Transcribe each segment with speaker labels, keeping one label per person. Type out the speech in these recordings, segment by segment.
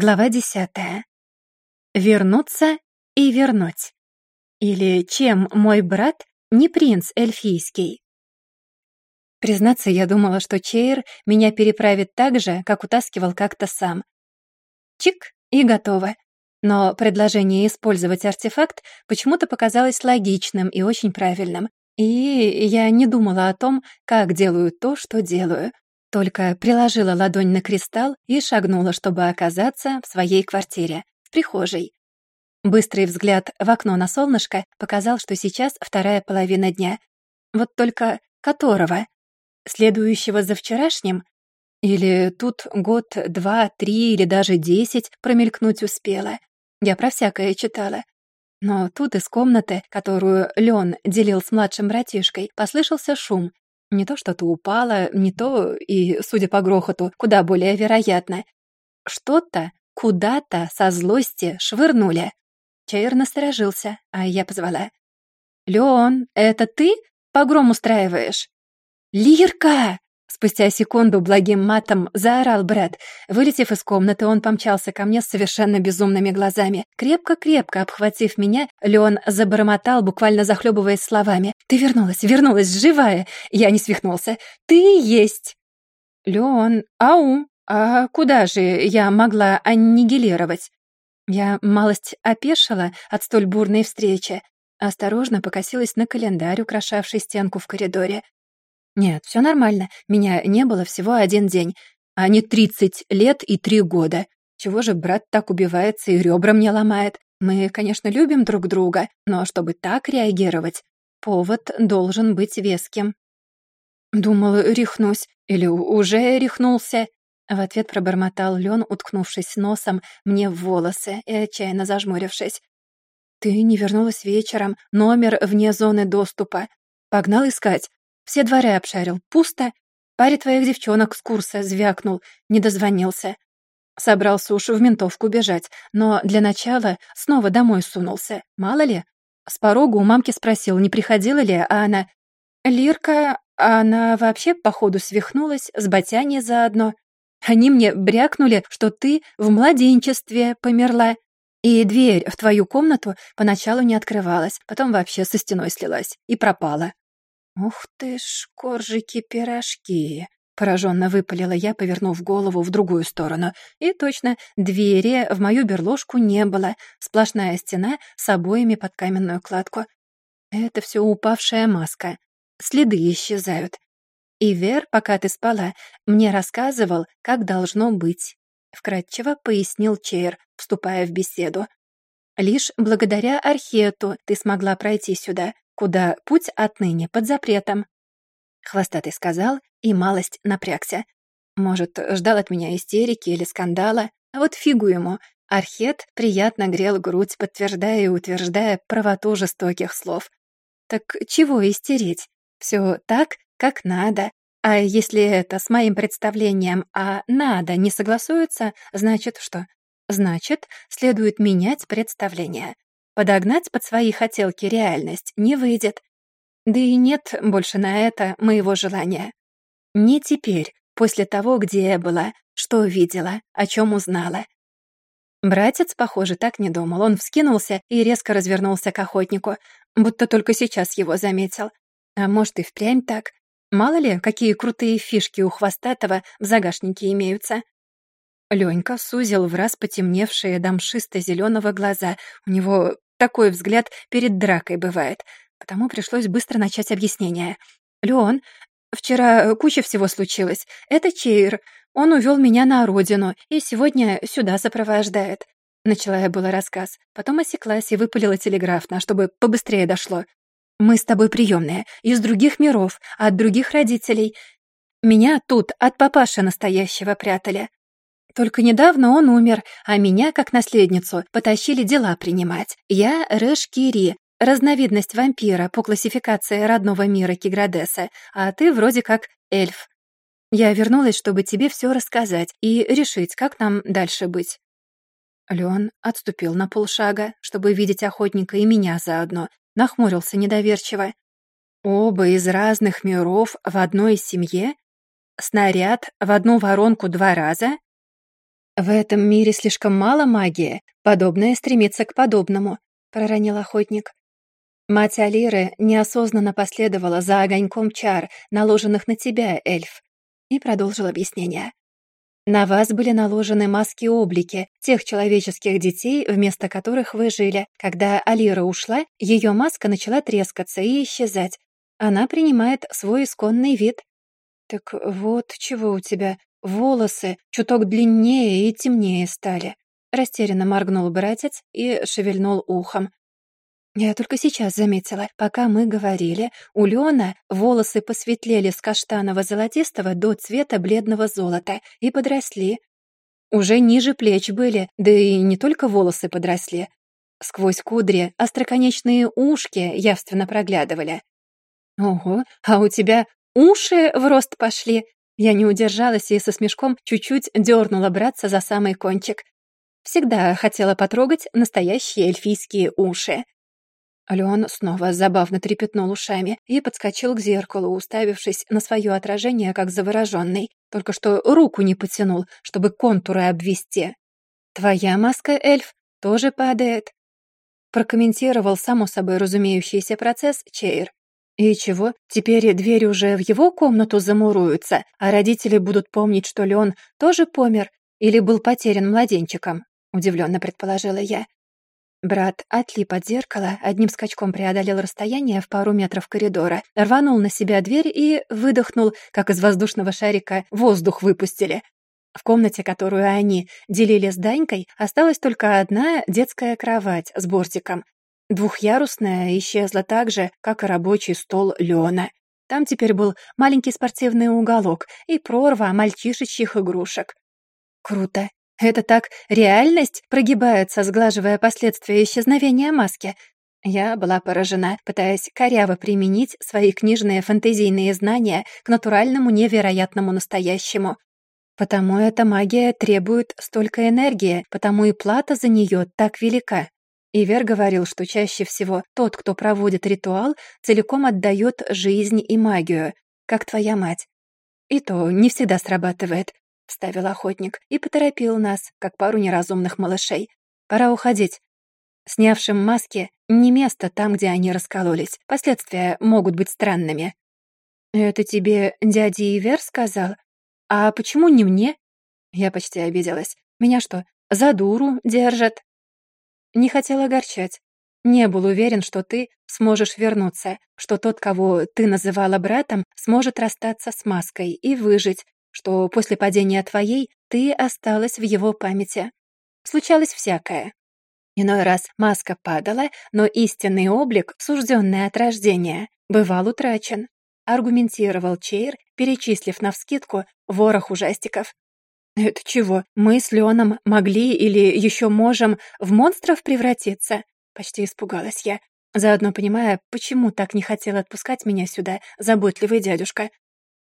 Speaker 1: Глава десятая. «Вернуться и вернуть». Или «Чем мой брат не принц эльфийский?» Признаться, я думала, что Чейр меня переправит так же, как утаскивал как-то сам. Чик, и готово. Но предложение использовать артефакт почему-то показалось логичным и очень правильным. И я не думала о том, как делаю то, что делаю. Только приложила ладонь на кристалл и шагнула, чтобы оказаться в своей квартире, в прихожей. Быстрый взгляд в окно на солнышко показал, что сейчас вторая половина дня. Вот только которого? Следующего за вчерашним? Или тут год, два, три или даже десять промелькнуть успела? Я про всякое читала. Но тут из комнаты, которую Лен делил с младшим братишкой, послышался шум, не то что-то упало, не то и, судя по грохоту, куда более вероятно. Что-то куда-то со злости швырнули. Чайр насторожился, а я позвала. «Леон, это ты погром устраиваешь?» «Лирка!» Спустя секунду благим матом заорал Брэд. Вылетев из комнаты, он помчался ко мне с совершенно безумными глазами. Крепко-крепко обхватив меня, Леон забормотал, буквально захлебываясь словами. «Ты вернулась, вернулась, живая!» Я не свихнулся. «Ты есть!» «Леон, ау! А куда же я могла аннигилировать?» Я малость опешила от столь бурной встречи. Осторожно покосилась на календарь, украшавший стенку в коридоре. «Нет, все нормально. Меня не было всего один день, а не тридцать лет и три года. Чего же брат так убивается и ребра мне ломает? Мы, конечно, любим друг друга, но чтобы так реагировать, повод должен быть веским». «Думал, рехнусь. Или уже рехнулся?» В ответ пробормотал Лен, уткнувшись носом мне в волосы и отчаянно зажмурившись. «Ты не вернулась вечером, номер вне зоны доступа. Погнал искать?» Все дворы обшарил. Пусто. Паре твоих девчонок с курса звякнул, не дозвонился. Собрался уж в ментовку бежать, но для начала снова домой сунулся. Мало ли. С порога у мамки спросил, не приходила ли, а она... Лирка, она вообще, походу, свихнулась, с ботяни заодно. Они мне брякнули, что ты в младенчестве померла. И дверь в твою комнату поначалу не открывалась, потом вообще со стеной слилась и пропала. «Ух ты ж, коржики-пирожки!» Пораженно выпалила я, повернув голову в другую сторону. И точно, двери в мою берлошку не было. Сплошная стена с обоями под каменную кладку. Это все упавшая маска. Следы исчезают. И Вер, пока ты спала, мне рассказывал, как должно быть. Вкратчиво пояснил Чейр, вступая в беседу. Лишь благодаря Архету ты смогла пройти сюда куда путь отныне под запретом. Хвостатый сказал и малость напрягся. Может, ждал от меня истерики или скандала. А вот фигу ему. Архет приятно грел грудь, подтверждая и утверждая правоту жестоких слов. Так чего истерить? Все так, как надо. А если это с моим представлением о «надо» не согласуется, значит что? Значит, следует менять представление. Подогнать под свои хотелки реальность не выйдет. Да и нет больше на это моего желания. Не теперь, после того, где я была, что видела, о чем узнала. Братец, похоже, так не думал. Он вскинулся и резко развернулся к охотнику, будто только сейчас его заметил. А может, и впрямь так. Мало ли, какие крутые фишки у Хвостатого в загашнике имеются. Ленька сузил в раз потемневшие дамшисто зеленого глаза. У него такой взгляд перед дракой бывает. Потому пришлось быстро начать объяснение. «Леон, вчера э, куча всего случилось. Это Чейр. Он увел меня на родину и сегодня сюда сопровождает». Начала я было рассказ. Потом осеклась и выпалила телеграфно, чтобы побыстрее дошло. «Мы с тобой приемные, из других миров, от других родителей. Меня тут от папаши настоящего прятали. Только недавно он умер, а меня, как наследницу, потащили дела принимать. Я рэш кири, разновидность вампира по классификации родного мира Киградеса, а ты вроде как эльф. Я вернулась, чтобы тебе все рассказать и решить, как нам дальше быть». Леон отступил на полшага, чтобы видеть охотника и меня заодно, нахмурился недоверчиво. «Оба из разных миров в одной семье? Снаряд в одну воронку два раза? «В этом мире слишком мало магии, подобное стремится к подобному», — проронил охотник. «Мать Алиры неосознанно последовала за огоньком чар, наложенных на тебя, эльф», и продолжил объяснение. «На вас были наложены маски-облики тех человеческих детей, вместо которых вы жили. Когда Алира ушла, ее маска начала трескаться и исчезать. Она принимает свой исконный вид». «Так вот чего у тебя волосы чуток длиннее и темнее стали. Растерянно моргнул братец и шевельнул ухом. Я только сейчас заметила, пока мы говорили, у Лёна волосы посветлели с каштаново-золотистого до цвета бледного золота и подросли. Уже ниже плеч были, да и не только волосы подросли. Сквозь кудри остроконечные ушки явственно проглядывали. «Ого, а у тебя уши в рост пошли!» Я не удержалась и со смешком чуть-чуть дернула братца за самый кончик. Всегда хотела потрогать настоящие эльфийские уши. Леон снова забавно трепетнул ушами и подскочил к зеркалу, уставившись на свое отражение как завороженный, только что руку не потянул, чтобы контуры обвести. «Твоя маска, эльф, тоже падает», — прокомментировал само собой разумеющийся процесс Чейр, и чего? Теперь двери уже в его комнату замуруются, а родители будут помнить, что Леон тоже помер или был потерян младенчиком, удивленно предположила я. Брат отлип от зеркала, одним скачком преодолел расстояние в пару метров коридора, рванул на себя дверь и выдохнул, как из воздушного шарика воздух выпустили. В комнате, которую они делили с Данькой, осталась только одна детская кровать с бортиком, Двухъярусная исчезла так же, как и рабочий стол Леона. Там теперь был маленький спортивный уголок и прорва мальчишечьих игрушек. Круто. Это так реальность прогибается, сглаживая последствия исчезновения маски. Я была поражена, пытаясь коряво применить свои книжные фантазийные знания к натуральному невероятному настоящему. Потому эта магия требует столько энергии, потому и плата за нее так велика. Ивер говорил, что чаще всего тот, кто проводит ритуал, целиком отдает жизнь и магию, как твоя мать. «И то не всегда срабатывает», — вставил охотник и поторопил нас, как пару неразумных малышей. «Пора уходить. Снявшим маски не место там, где они раскололись. Последствия могут быть странными». «Это тебе дядя Ивер сказал? А почему не мне?» Я почти обиделась. «Меня что, за дуру держат?» Не хотел огорчать. Не был уверен, что ты сможешь вернуться, что тот, кого ты называла братом, сможет расстаться с маской и выжить, что после падения твоей ты осталась в его памяти. Случалось всякое. Иной раз маска падала, но истинный облик, сужденный от рождения, бывал утрачен. Аргументировал Чейр, перечислив навскидку ворох ужастиков, «Это чего? Мы с Леоном могли или еще можем в монстров превратиться?» Почти испугалась я, заодно понимая, почему так не хотел отпускать меня сюда заботливый дядюшка.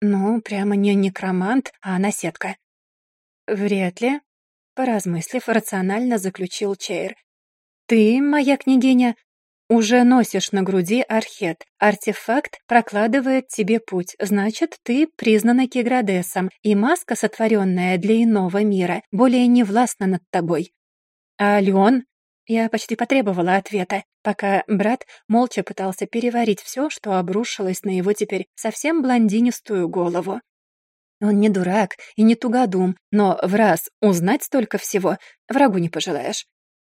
Speaker 1: Ну, прямо не некромант, а наседка. «Вряд ли», — поразмыслив, рационально заключил Чейр. «Ты, моя княгиня, уже носишь на груди архет. Артефакт прокладывает тебе путь, значит, ты признана Киградесом, и маска, сотворенная для иного мира, более не властна над тобой. А Леон? Я почти потребовала ответа, пока брат молча пытался переварить все, что обрушилось на его теперь совсем блондинистую голову. Он не дурак и не тугодум, но в раз узнать столько всего врагу не пожелаешь.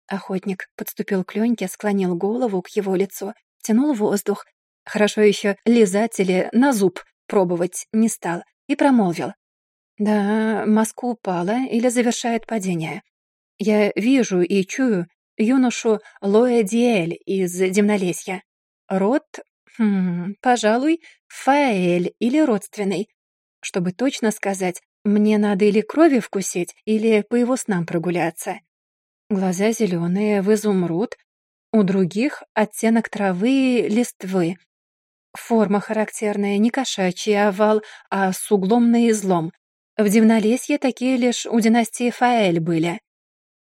Speaker 1: Охотник подступил к Леньке, склонил голову к его лицу, тянул воздух. Хорошо еще лизать или на зуб пробовать не стал и промолвил. «Да, Москва упала или завершает падение. Я вижу и чую юношу Лоэ Диэль из Демнолесья. Род, хм, пожалуй, Фаэль или родственный. Чтобы точно сказать, мне надо или крови вкусить, или по его снам прогуляться. Глаза зеленые, в изумруд, у других — оттенок травы листвы. Форма характерная, не кошачий овал, а с углом на излом. В Дивнолесье такие лишь у династии Фаэль были.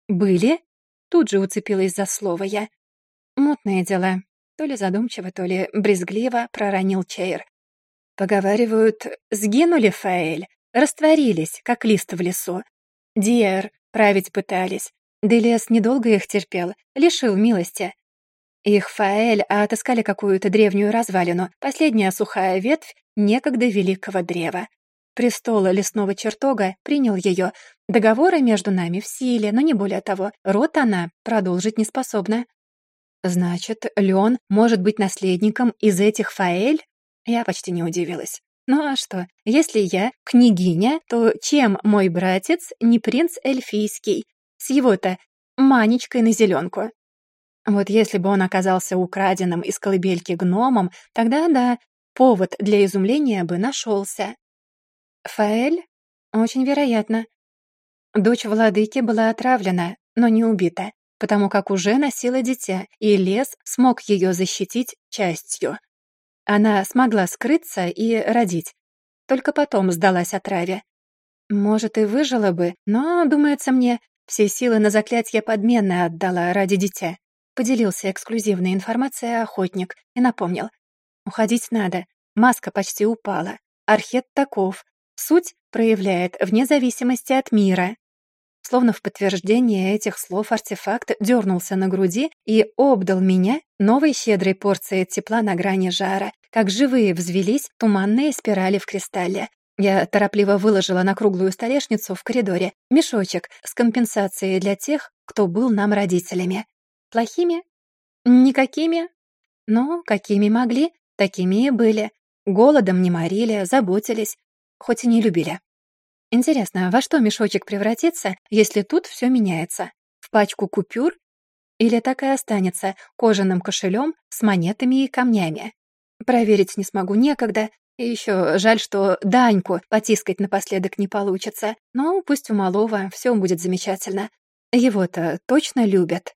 Speaker 1: «Были?» — тут же уцепилась за слово я. Мутное дело. То ли задумчиво, то ли брезгливо проронил Чейр. Поговаривают, сгинули Фаэль, растворились, как лист в лесу. Диэр править пытались, Делиас недолго их терпел, лишил милости. Их Фаэль отыскали какую-то древнюю развалину, последняя сухая ветвь некогда великого древа. Престол лесного чертога принял ее. Договоры между нами в силе, но не более того. Рот она продолжить не способна. Значит, Леон может быть наследником из этих Фаэль? Я почти не удивилась. Ну а что, если я княгиня, то чем мой братец не принц эльфийский? с его-то манечкой на зеленку. Вот если бы он оказался украденным из колыбельки гномом, тогда да, повод для изумления бы нашелся. Фаэль? Очень вероятно. Дочь владыки была отравлена, но не убита, потому как уже носила дитя, и лес смог ее защитить частью. Она смогла скрыться и родить. Только потом сдалась отраве. Может, и выжила бы, но, думается мне, все силы на заклятие подменное отдала ради дитя. Поделился эксклюзивной информацией охотник и напомнил. Уходить надо. Маска почти упала. Архет таков. Суть проявляет вне зависимости от мира. Словно в подтверждение этих слов артефакт дернулся на груди и обдал меня новой щедрой порцией тепла на грани жара, как живые взвелись туманные спирали в кристалле. Я торопливо выложила на круглую столешницу в коридоре мешочек с компенсацией для тех, кто был нам родителями. Плохими? Никакими? Но какими могли, такими и были. Голодом не морили, заботились, хоть и не любили. Интересно, во что мешочек превратится, если тут все меняется? В пачку купюр? Или так и останется кожаным кошелем с монетами и камнями? Проверить не смогу некогда, и еще жаль, что Даньку потискать напоследок не получится. Но пусть у малого все будет замечательно. Его-то точно любят.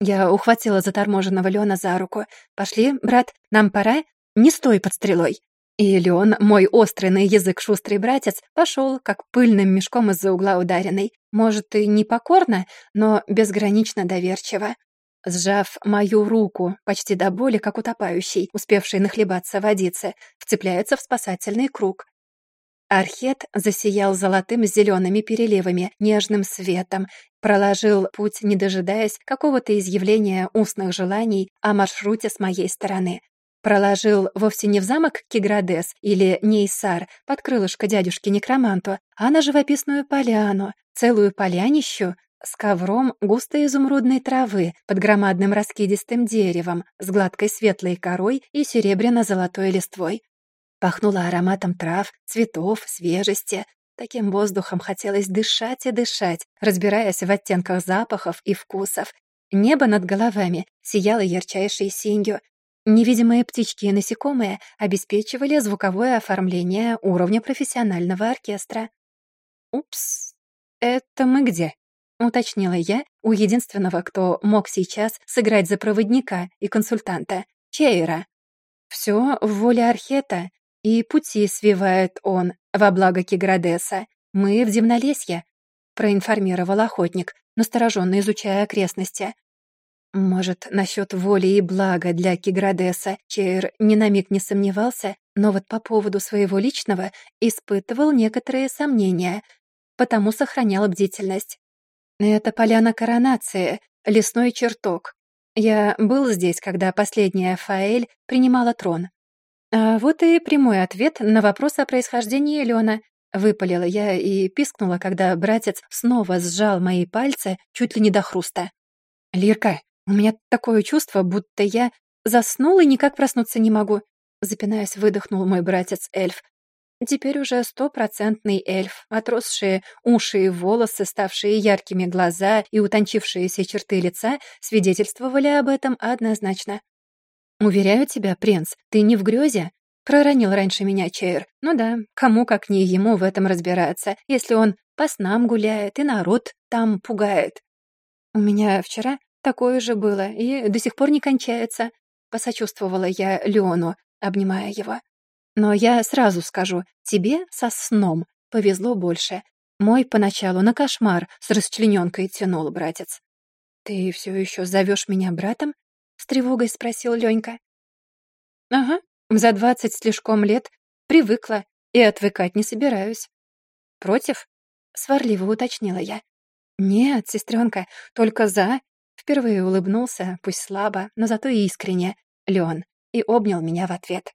Speaker 1: Я ухватила заторможенного Леона за руку. «Пошли, брат, нам пора. Не стой под стрелой». И Леон, мой острый на язык шустрый братец, пошел, как пыльным мешком из-за угла ударенный. Может, и непокорно, но безгранично доверчиво. Сжав мою руку, почти до боли, как утопающий, успевший нахлебаться водицы, вцепляется в спасательный круг. Архет засиял золотым с зелеными переливами, нежным светом, проложил путь, не дожидаясь какого-то изъявления устных желаний о маршруте с моей стороны. Проложил вовсе не в замок Киградес или Нейсар под крылышко дядюшки Некроманту, а на живописную поляну, целую полянищу с ковром густой изумрудной травы под громадным раскидистым деревом с гладкой светлой корой и серебряно-золотой листвой. Пахнуло ароматом трав, цветов, свежести. Таким воздухом хотелось дышать и дышать, разбираясь в оттенках запахов и вкусов. Небо над головами сияло ярчайшей синью. Невидимые птички и насекомые обеспечивали звуковое оформление уровня профессионального оркестра. «Упс, это мы где?» — уточнила я у единственного, кто мог сейчас сыграть за проводника и консультанта, Чейра. «Все в воле Архета, и пути свивает он во благо Киградеса. Мы в Земнолесье», — проинформировал охотник, настороженно изучая окрестности. Может, насчет воли и блага для Киградеса Чейр ни на миг не сомневался, но вот по поводу своего личного испытывал некоторые сомнения, потому сохранял бдительность. Это поляна коронации, лесной чертог. Я был здесь, когда последняя Фаэль принимала трон. А вот и прямой ответ на вопрос о происхождении Лёна. Выпалила я и пискнула, когда братец снова сжал мои пальцы чуть ли не до хруста. «Лирка, у меня такое чувство, будто я заснул и никак проснуться не могу», запинаясь, выдохнул мой братец-эльф. Теперь уже стопроцентный эльф, отросшие уши и волосы, ставшие яркими глаза и утончившиеся черты лица свидетельствовали об этом однозначно. «Уверяю тебя, принц, ты не в грёзе?» Проронил раньше меня Чейр. «Ну да, кому как не ему в этом разбираться, если он по снам гуляет и народ там пугает». «У меня вчера такое же было и до сих пор не кончается», — посочувствовала я Леону, обнимая его. Но я сразу скажу, тебе со сном повезло больше. Мой поначалу на кошмар с расчлененкой тянул, братец. «Ты все еще зовешь меня братом?» — с тревогой спросил Ленька. «Ага, за двадцать слишком лет привыкла и отвыкать не собираюсь. Против?» — сварливо уточнила я. «Нет, сестренка, только за...» Впервые улыбнулся, пусть слабо, но зато искренне, Леон, и обнял меня в ответ.